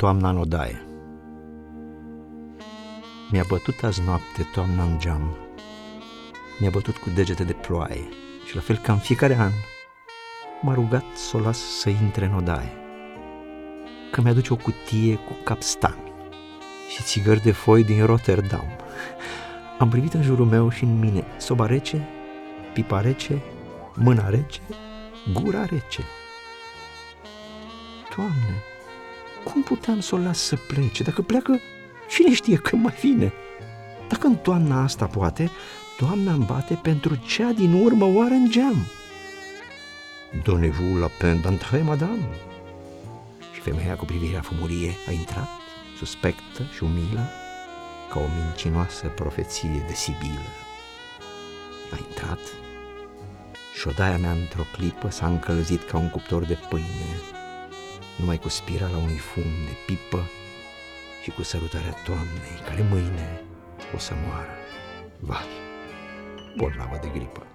toamna în odaie. Mi-a bătut azi noapte toamna în geam, mi-a bătut cu degete de ploaie și la fel ca în fiecare an m-a rugat să o las să intre în odaie, că mi-aduce o cutie cu capstan și țigări de foi din Rotterdam. Am privit în jurul meu și în mine soba rece, pipa rece, mâna rece, gura rece. Doamne, cum puteam să o las să plece? Dacă pleacă, cine știe când mai vine? Dacă în toamna asta poate, toamna îmi bate pentru cea din urmă oară în geam. Donnez-vous la peine d'entrer, madame? Și femeia cu privirea fumurie a intrat, suspectă și umilă, ca o mincinoasă profeție de Sibilă. A intrat și odaia mea într-o clipă s-a încălzit ca un cuptor de pâine, numai cu spirala unui fum de pipă și cu sărutarea toamnei, care mâine o să moară. Vai, bolnavă de gripă.